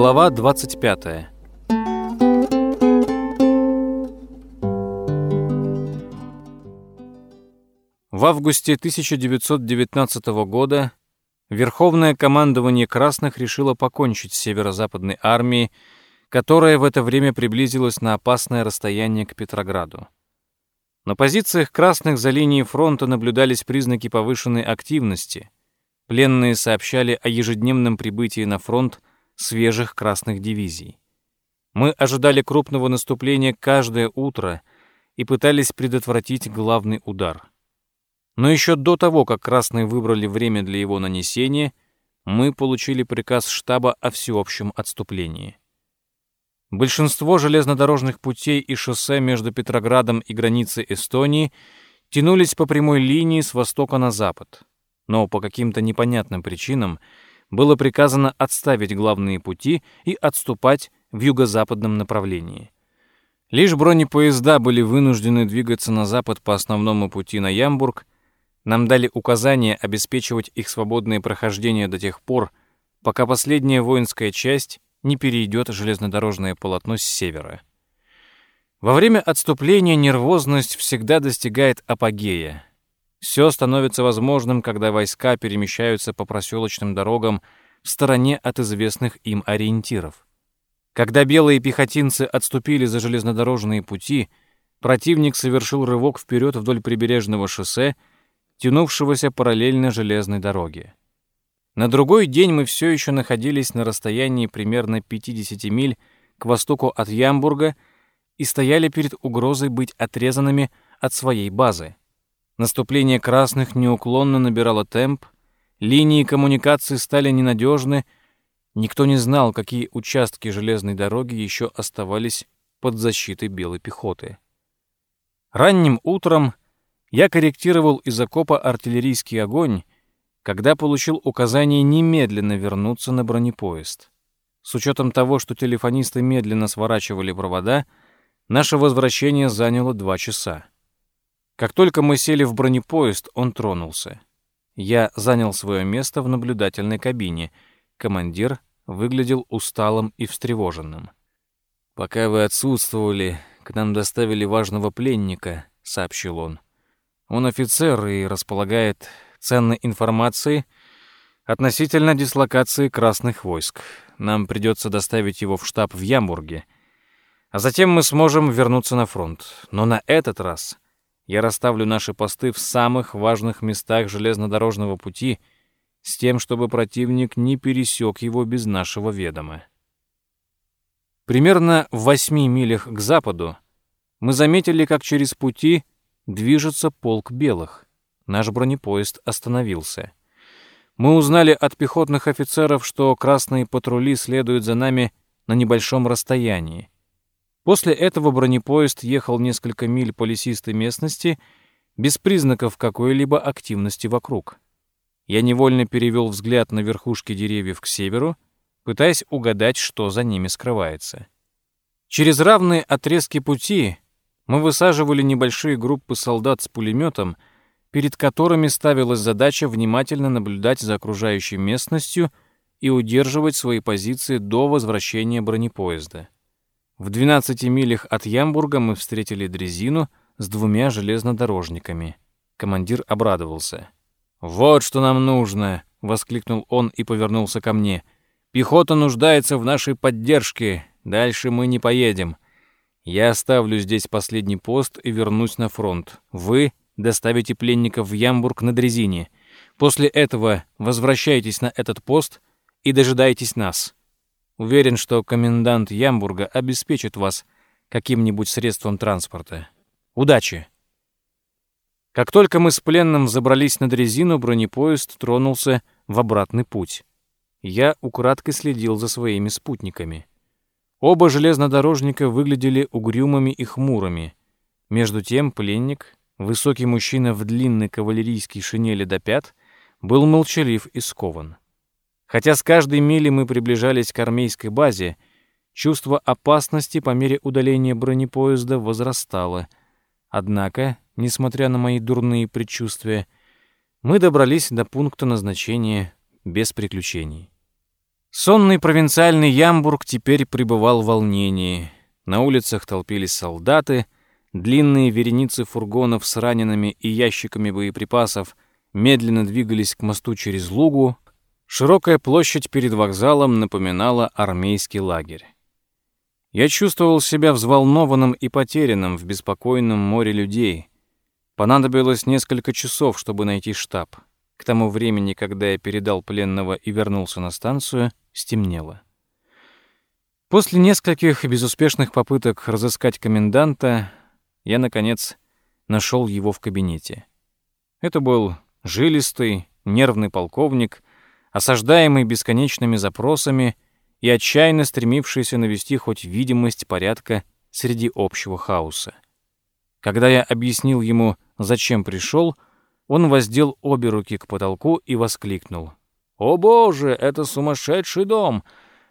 Глава 25. В августе 1919 года Верховное командование Красных решило покончить с северо-западной армией, которая в это время приблизилась на опасное расстояние к Петрограду. На позициях Красных за линией фронта наблюдались признаки повышенной активности. Пленные сообщали о ежедневном прибытии на фронт свежих красных дивизий. Мы ожидали крупного наступления каждое утро и пытались предотвратить главный удар. Но еще до того, как красные выбрали время для его нанесения, мы получили приказ штаба о всеобщем отступлении. Большинство железнодорожных путей и шоссе между Петроградом и границей Эстонии тянулись по прямой линии с востока на запад, но по каким-то непонятным причинам было приказано отставить главные пути и отступать в юго-западном направлении. Лишь бронепоезда были вынуждены двигаться на запад по основному пути на Ямбург, нам дали указание обеспечивать их свободное прохождение до тех пор, пока последняя воинская часть не перейдет железнодорожное полотно с севера. Во время отступления нервозность всегда достигает апогея. Все становится возможным, когда войска перемещаются по проселочным дорогам в стороне от известных им ориентиров. Когда белые пехотинцы отступили за железнодорожные пути, противник совершил рывок вперед вдоль прибережного шоссе, тянувшегося параллельно железной дороге. На другой день мы все еще находились на расстоянии примерно 50 миль к востоку от Ямбурга и стояли перед угрозой быть отрезанными от своей базы. Наступление красных неуклонно набирало темп, линии коммуникации стали ненадежны, никто не знал, какие участки железной дороги еще оставались под защитой белой пехоты. Ранним утром я корректировал из окопа артиллерийский огонь, когда получил указание немедленно вернуться на бронепоезд. С учетом того, что телефонисты медленно сворачивали провода, наше возвращение заняло два часа. Как только мы сели в бронепоезд, он тронулся. Я занял свое место в наблюдательной кабине. Командир выглядел усталым и встревоженным. «Пока вы отсутствовали, к нам доставили важного пленника», — сообщил он. «Он офицер и располагает ценной информацией относительно дислокации красных войск. Нам придется доставить его в штаб в Ямбурге, а затем мы сможем вернуться на фронт. Но на этот раз я расставлю наши посты в самых важных местах железнодорожного пути с тем, чтобы противник не пересек его без нашего ведома. Примерно в восьми милях к западу мы заметили, как через пути движется полк белых. Наш бронепоезд остановился. Мы узнали от пехотных офицеров, что красные патрули следуют за нами на небольшом расстоянии. После этого бронепоезд ехал несколько миль по лесистой местности без признаков какой-либо активности вокруг. Я невольно перевел взгляд на верхушки деревьев к северу, пытаясь угадать, что за ними скрывается. Через равные отрезки пути мы высаживали небольшие группы солдат с пулеметом, перед которыми ставилась задача внимательно наблюдать за окружающей местностью и удерживать свои позиции до возвращения бронепоезда. В 12 милях от Ямбурга мы встретили дрезину с двумя железнодорожниками. Командир обрадовался. «Вот что нам нужно!» — воскликнул он и повернулся ко мне. «Пехота нуждается в нашей поддержке. Дальше мы не поедем. Я оставлю здесь последний пост и вернусь на фронт. Вы доставите пленников в Ямбург на дрезине. После этого возвращайтесь на этот пост и дожидайтесь нас. Уверен, что комендант Ямбурга обеспечит вас каким-нибудь средством транспорта. Удачи! Как только мы с пленным забрались на дрезину, бронепоезд тронулся в обратный путь. Я украдкой следил за своими спутниками. Оба железнодорожника выглядели угрюмыми и хмурыми. Между тем пленник, высокий мужчина в длинной кавалерийской шинели до пят, был молчалив и скован. Хотя с каждой мили мы приближались к армейской базе, чувство опасности по мере удаления бронепоезда возрастало. Однако, несмотря на мои дурные предчувствия, мы добрались до пункта назначения без приключений. Сонный провинциальный Ямбург теперь пребывал в волнении. На улицах толпились солдаты, длинные вереницы фургонов с ранеными и ящиками боеприпасов медленно двигались к мосту через Лугу, широкая площадь перед вокзалом напоминала армейский лагерь. Я чувствовал себя взволнованным и потерянным в беспокойном море людей. Понадобилось несколько часов, чтобы найти штаб. К тому времени, когда я передал пленного и вернулся на станцию, стемнело. После нескольких безуспешных попыток разыскать коменданта, я, наконец, нашел его в кабинете. Это был жилистый, нервный полковник, осаждаемый бесконечными запросами и отчаянно стремившийся навести хоть видимость порядка среди общего хаоса. Когда я объяснил ему, зачем пришел, он воздел обе руки к потолку и воскликнул. «О боже, это сумасшедший дом!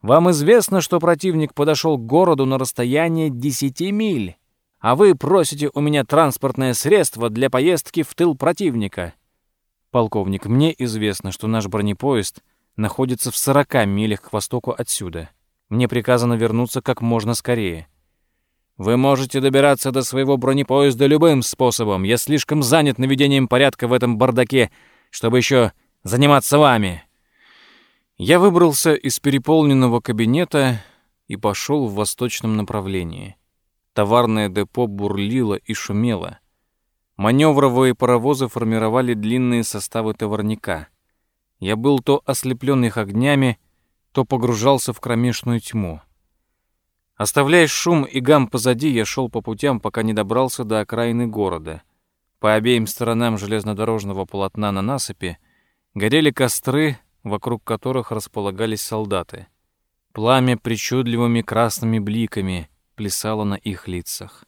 Вам известно, что противник подошел к городу на расстояние 10 миль, а вы просите у меня транспортное средство для поездки в тыл противника. Полковник, мне известно, что наш бронепоезд находится в 40 милях к востоку отсюда. Мне приказано вернуться как можно скорее. Вы можете добираться до своего бронепоезда любым способом. Я слишком занят наведением порядка в этом бардаке, чтобы еще заниматься вами. Я выбрался из переполненного кабинета и пошел в восточном направлении. Товарное депо бурлило и шумело. Маневровые паровозы формировали длинные составы товарника. Я был то ослеплен их огнями, то погружался в кромешную тьму. Оставляя шум и гам позади, я шел по путям, пока не добрался до окраины города. По обеим сторонам железнодорожного полотна на насыпи горели костры, вокруг которых располагались солдаты. Пламя причудливыми красными бликами плясало на их лицах.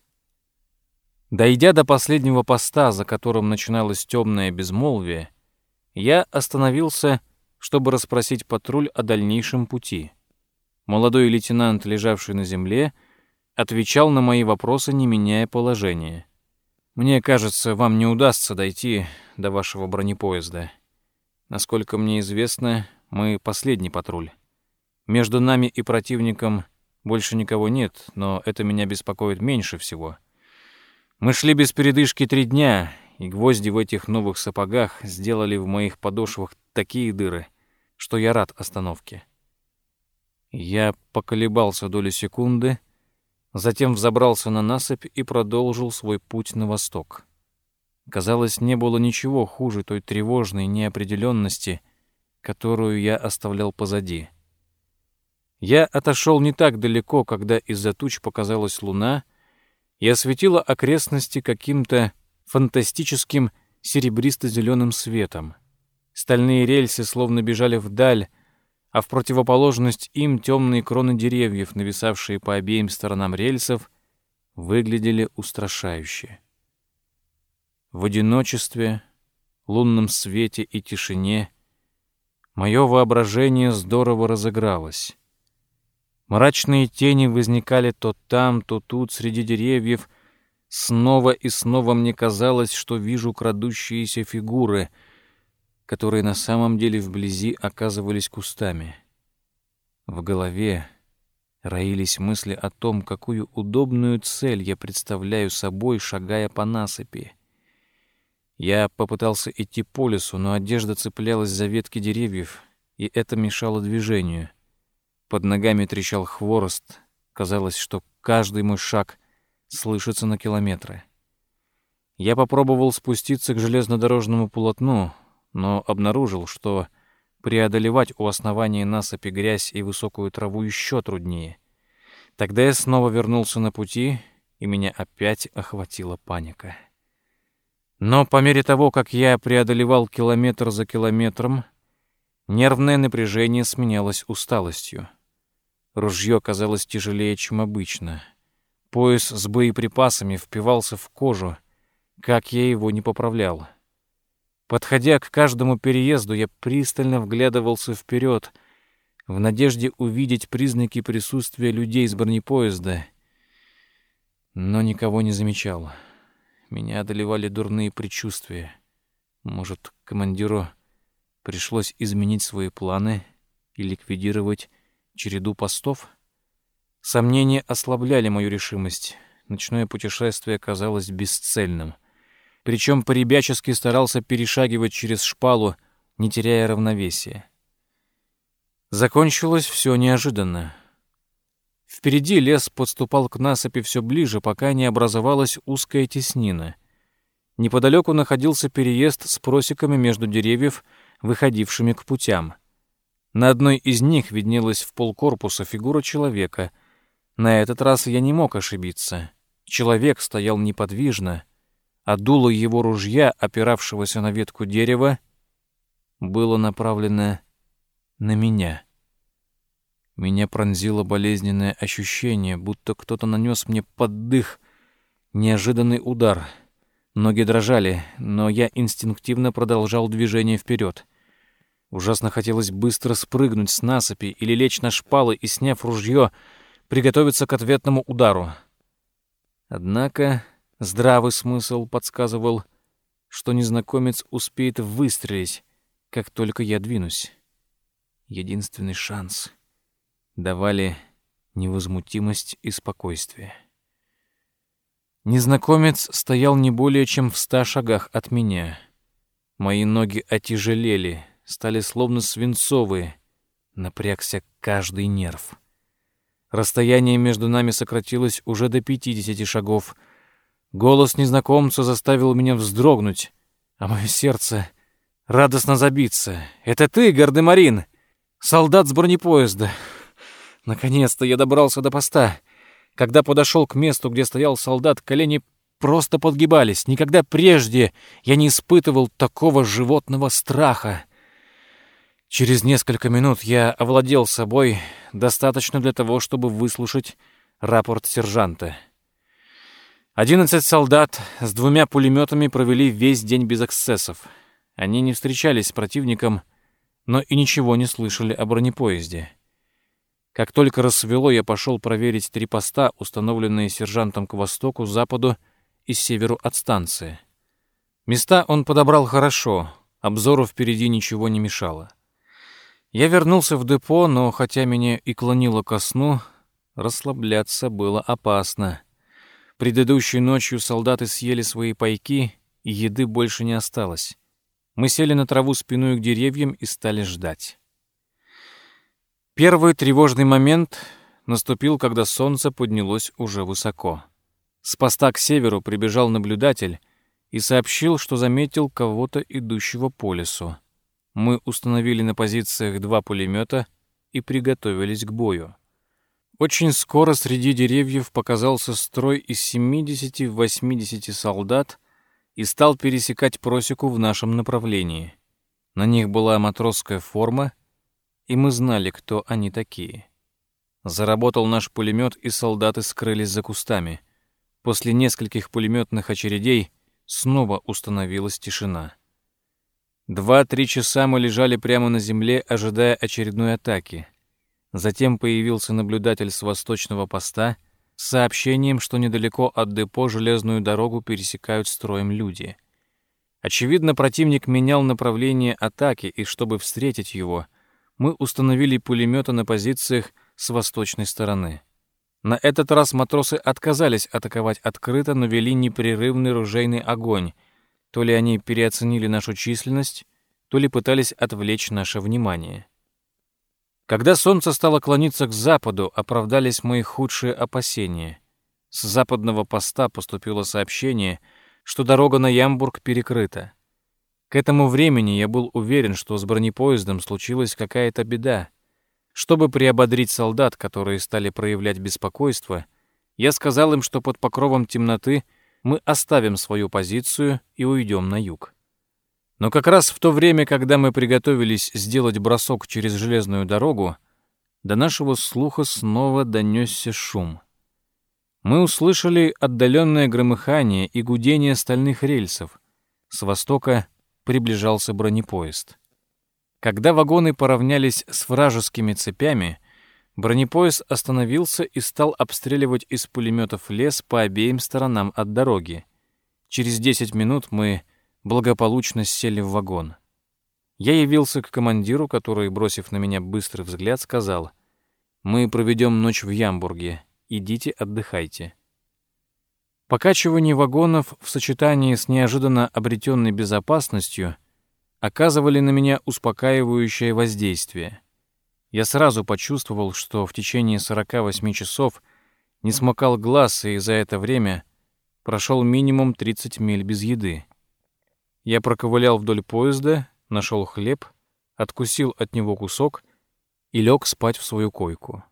Дойдя до последнего поста, за которым начиналось темное безмолвие, я остановился, чтобы расспросить патруль о дальнейшем пути. Молодой лейтенант, лежавший на земле, отвечал на мои вопросы, не меняя положения. «Мне кажется, вам не удастся дойти до вашего бронепоезда», Насколько мне известно, мы последний патруль. Между нами и противником больше никого нет, но это меня беспокоит меньше всего. Мы шли без передышки три дня, и гвозди в этих новых сапогах сделали в моих подошвах такие дыры, что я рад остановке. Я поколебался доли секунды, затем взобрался на насыпь и продолжил свой путь на восток. Казалось, не было ничего хуже той тревожной неопределенности, которую я оставлял позади. Я отошел не так далеко, когда из-за туч показалась луна и осветила окрестности каким-то фантастическим серебристо-зеленым светом. Стальные рельсы словно бежали вдаль, а в противоположность им темные кроны деревьев, нависавшие по обеим сторонам рельсов, выглядели устрашающе. В одиночестве, лунном свете и тишине мое воображение здорово разыгралось. Мрачные тени возникали то там, то тут среди деревьев. Снова и снова мне казалось, что вижу крадущиеся фигуры, которые на самом деле вблизи оказывались кустами. В голове роились мысли о том, какую удобную цель я представляю собой, шагая по насыпи. Я попытался идти по лесу, но одежда цеплялась за ветки деревьев, и это мешало движению. Под ногами трещал хворост. Казалось, что каждый мой шаг слышится на километры. Я попробовал спуститься к железнодорожному полотну, но обнаружил, что преодолевать у основания насыпи грязь и высокую траву еще труднее. Тогда я снова вернулся на пути, и меня опять охватила паника. Но по мере того, как я преодолевал километр за километром, нервное напряжение сменялось усталостью. Ружье казалось тяжелее, чем обычно. Пояс с боеприпасами впивался в кожу, как я его не поправлял. Подходя к каждому переезду, я пристально вглядывался вперед, в надежде увидеть признаки присутствия людей с бронепоезда, но никого не замечал. Меня одолевали дурные предчувствия. Может, командиру пришлось изменить свои планы, и ликвидировать череду постов? Сомнения ослабляли мою решимость. Ночное путешествие казалось бесцельным. Причем поребячески старался перешагивать через шпалу, не теряя равновесия. Закончилось все неожиданно. Впереди лес подступал к насыпи все ближе, пока не образовалась узкая теснина. Неподалеку находился переезд с просеками между деревьев, выходившими к путям. На одной из них виднелась в полкорпуса фигура человека. На этот раз я не мог ошибиться. Человек стоял неподвижно, а дуло его ружья, опиравшегося на ветку дерева, было направлено на меня. Меня пронзило болезненное ощущение, будто кто-то нанес мне под дых неожиданный удар. Ноги дрожали, но я инстинктивно продолжал движение вперед. Ужасно хотелось быстро спрыгнуть с насыпи или лечь на шпалы и, сняв ружье, приготовиться к ответному удару. Однако здравый смысл подсказывал, что незнакомец успеет выстрелить, как только я двинусь. Единственный шанс — давали невозмутимость и спокойствие. Незнакомец стоял не более чем в ста шагах от меня. Мои ноги отяжелели, стали словно свинцовые, напрягся каждый нерв. Расстояние между нами сократилось уже до пятидесяти шагов. Голос незнакомца заставил меня вздрогнуть, а мое сердце радостно забиться. «Это ты, Гардемарин, солдат с бронепоезда!» Наконец-то я добрался до поста. Когда подошел к месту, где стоял солдат, колени просто подгибались. Никогда прежде я не испытывал такого животного страха. Через несколько минут я овладел собой достаточно для того, чтобы выслушать рапорт сержанта. Одиннадцать солдат с двумя пулеметами провели весь день без эксцессов. Они не встречались с противником, но и ничего не слышали о бронепоезде. Как только рассвело, я пошел проверить три поста, установленные сержантом к востоку, западу и северу от станции. Места он подобрал хорошо, обзору впереди ничего не мешало. Я вернулся в депо, но хотя меня и клонило ко сну, расслабляться было опасно. Предыдущей ночью солдаты съели свои пайки, и еды больше не осталось. Мы сели на траву спиной к деревьям и стали ждать. Первый тревожный момент наступил, когда солнце поднялось уже высоко. С поста к северу прибежал наблюдатель и сообщил, что заметил кого-то идущего по лесу. Мы установили на позициях два пулемета и приготовились к бою. Очень скоро среди деревьев показался строй из 70-80 солдат и стал пересекать просеку в нашем направлении. На них была матросская форма — и мы знали, кто они такие. Заработал наш пулемет, и солдаты скрылись за кустами. После нескольких пулеметных очередей снова установилась тишина. Два-три часа мы лежали прямо на земле, ожидая очередной атаки. Затем появился наблюдатель с восточного поста с сообщением, что недалеко от депо железную дорогу пересекают строем люди. Очевидно, противник менял направление атаки, и чтобы встретить его, мы установили пулеметы на позициях с восточной стороны. На этот раз матросы отказались атаковать открыто, но вели непрерывный ружейный огонь. То ли они переоценили нашу численность, то ли пытались отвлечь наше внимание. Когда солнце стало клониться к западу, оправдались мои худшие опасения. С западного поста поступило сообщение, что дорога на Ямбург перекрыта. К этому времени я был уверен, что с бронепоездом случилась какая-то беда. Чтобы приободрить солдат, которые стали проявлять беспокойство, я сказал им, что под покровом темноты мы оставим свою позицию и уйдем на юг. Но как раз в то время, когда мы приготовились сделать бросок через железную дорогу, до нашего слуха снова донесся шум. Мы услышали отдаленное громыхание и гудение стальных рельсов. С востока приближался бронепоезд. Когда вагоны поравнялись с вражескими цепями, бронепоезд остановился и стал обстреливать из пулеметов лес по обеим сторонам от дороги. Через 10 минут мы благополучно сели в вагон. Я явился к командиру, который, бросив на меня быстрый взгляд, сказал, «Мы проведем ночь в Ямбурге. Идите отдыхайте». Покачивание вагонов в сочетании с неожиданно обретенной безопасностью оказывали на меня успокаивающее воздействие. Я сразу почувствовал, что в течение 48 часов не смыкал глаз и за это время прошел минимум 30 миль без еды. Я проковылял вдоль поезда, нашел хлеб, откусил от него кусок и лег спать в свою койку.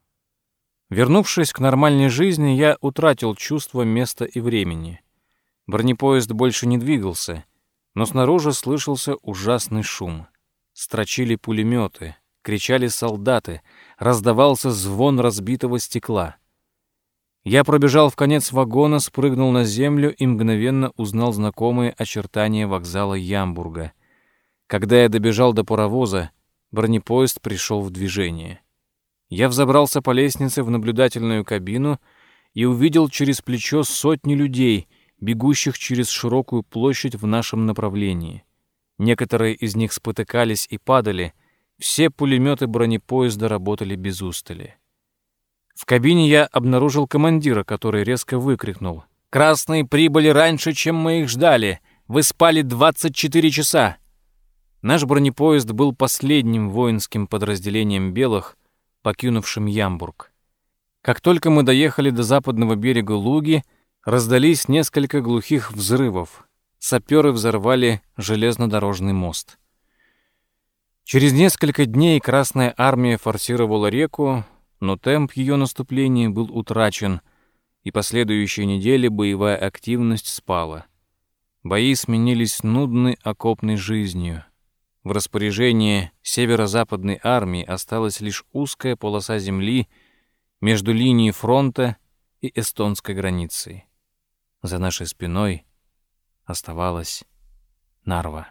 Вернувшись к нормальной жизни, я утратил чувство места и времени. Бронепоезд больше не двигался, но снаружи слышался ужасный шум. Строчили пулеметы, кричали солдаты, раздавался звон разбитого стекла — я пробежал в конец вагона, спрыгнул на землю и мгновенно узнал знакомые очертания вокзала Ямбурга. Когда я добежал до паровоза, бронепоезд пришел в движение. Я взобрался по лестнице в наблюдательную кабину и увидел через плечо сотни людей, бегущих через широкую площадь в нашем направлении. Некоторые из них спотыкались и падали, все пулеметы бронепоезда работали без устали. В кабине я обнаружил командира, который резко выкрикнул. «Красные прибыли раньше, чем мы их ждали! Вы спали 24 часа!» Наш бронепоезд был последним воинским подразделением белых, покинувшим Ямбург. Как только мы доехали до западного берега Луги, раздались несколько глухих взрывов. Саперы взорвали железнодорожный мост. Через несколько дней Красная армия форсировала реку, но темп ее наступления был утрачен, и последующие недели боевая активность спала. Бои сменились нудной окопной жизнью. В распоряжении северо-западной армии осталась лишь узкая полоса земли между линией фронта и эстонской границей. За нашей спиной оставалась Нарва.